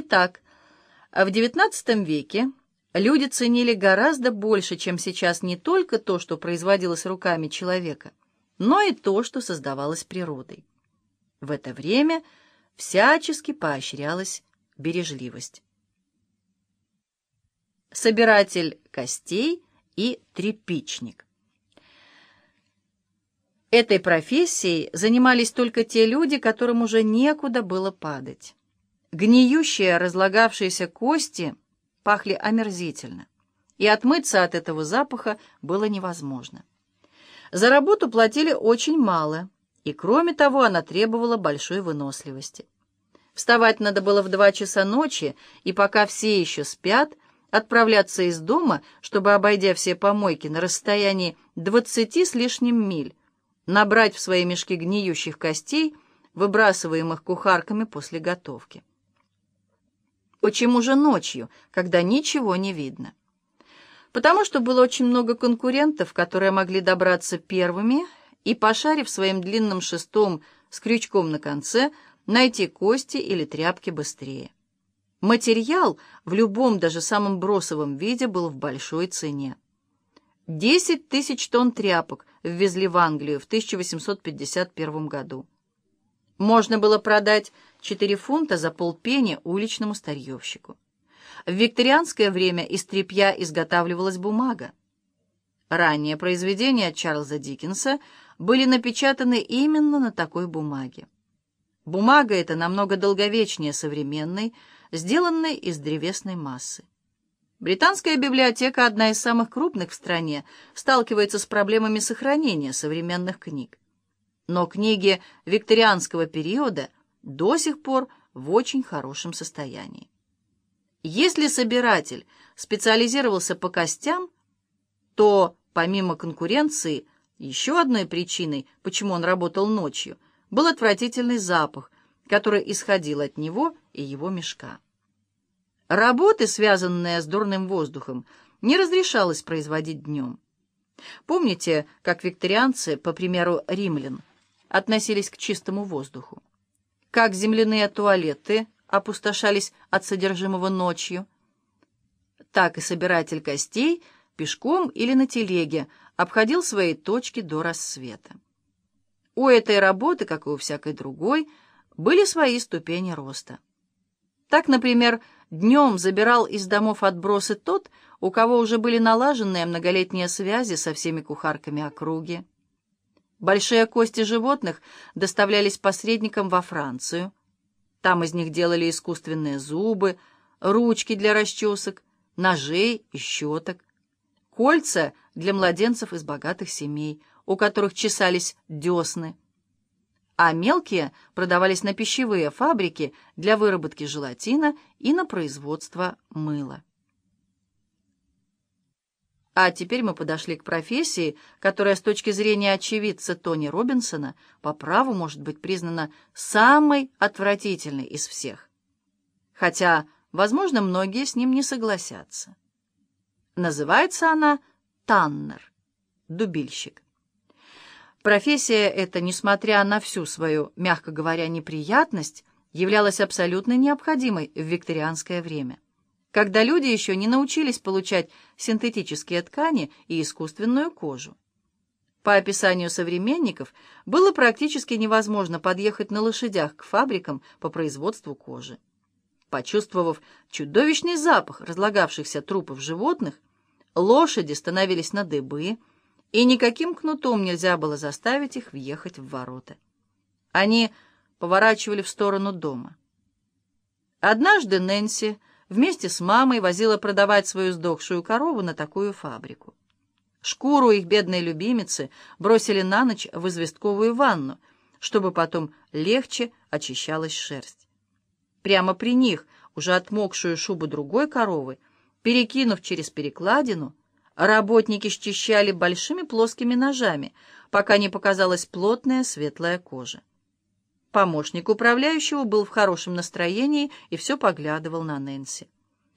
Итак, в XIX веке люди ценили гораздо больше, чем сейчас, не только то, что производилось руками человека, но и то, что создавалось природой. В это время всячески поощрялась бережливость. Собиратель костей и трепичник. Этой профессией занимались только те люди, которым уже некуда было падать. Гниющие, разлагавшиеся кости пахли омерзительно, и отмыться от этого запаха было невозможно. За работу платили очень мало, и, кроме того, она требовала большой выносливости. Вставать надо было в два часа ночи, и пока все еще спят, отправляться из дома, чтобы, обойдя все помойки на расстоянии двадцати с лишним миль, набрать в свои мешки гниющих костей, выбрасываемых кухарками после готовки. Почему же ночью, когда ничего не видно? Потому что было очень много конкурентов, которые могли добраться первыми и, пошарив своим длинным шестом с крючком на конце, найти кости или тряпки быстрее. Материал в любом, даже самом бросовом виде был в большой цене. 10 тысяч тонн тряпок ввезли в Англию в 1851 году. Можно было продать 4 фунта за полпени уличному старьевщику. В викторианское время из тряпья изготавливалась бумага. Ранние произведения Чарльза Диккенса были напечатаны именно на такой бумаге. Бумага эта намного долговечнее современной, сделанной из древесной массы. Британская библиотека, одна из самых крупных в стране, сталкивается с проблемами сохранения современных книг. Но книги викторианского периода до сих пор в очень хорошем состоянии. Если собиратель специализировался по костям, то, помимо конкуренции, еще одной причиной, почему он работал ночью, был отвратительный запах, который исходил от него и его мешка. Работы, связанные с дурным воздухом, не разрешалось производить днем. Помните, как викторианцы, по примеру римлян, относились к чистому воздуху? Как земляные туалеты опустошались от содержимого ночью? Так и собиратель костей пешком или на телеге обходил свои точки до рассвета. У этой работы, как и у всякой другой, были свои ступени роста. Так, например, Днем забирал из домов отбросы тот, у кого уже были налаженные многолетние связи со всеми кухарками округи. Большие кости животных доставлялись посредникам во Францию. Там из них делали искусственные зубы, ручки для расчесок, ножей и щеток, кольца для младенцев из богатых семей, у которых чесались десны, а мелкие продавались на пищевые фабрики для выработки желатина и на производство мыла. А теперь мы подошли к профессии, которая с точки зрения очевидца Тони Робинсона по праву может быть признана самой отвратительной из всех. Хотя, возможно, многие с ним не согласятся. Называется она Таннер, дубильщик. Профессия эта, несмотря на всю свою, мягко говоря, неприятность, являлась абсолютно необходимой в викторианское время, когда люди еще не научились получать синтетические ткани и искусственную кожу. По описанию современников, было практически невозможно подъехать на лошадях к фабрикам по производству кожи. Почувствовав чудовищный запах разлагавшихся трупов животных, лошади становились на дыбы, и никаким кнутом нельзя было заставить их въехать в ворота. Они поворачивали в сторону дома. Однажды Нэнси вместе с мамой возила продавать свою сдохшую корову на такую фабрику. Шкуру их бедной любимицы бросили на ночь в известковую ванну, чтобы потом легче очищалась шерсть. Прямо при них, уже отмокшую шубу другой коровы, перекинув через перекладину, Работники счищали большими плоскими ножами, пока не показалась плотная светлая кожа. Помощник управляющего был в хорошем настроении и все поглядывал на Нэнси.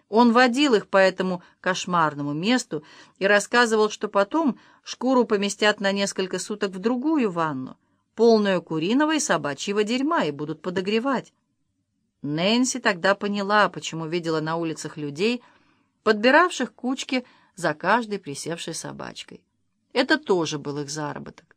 Он водил их по этому кошмарному месту и рассказывал, что потом шкуру поместят на несколько суток в другую ванну, полную куриного и собачьего дерьма, и будут подогревать. Нэнси тогда поняла, почему видела на улицах людей, подбиравших кучки за каждой присевшей собачкой. Это тоже был их заработок.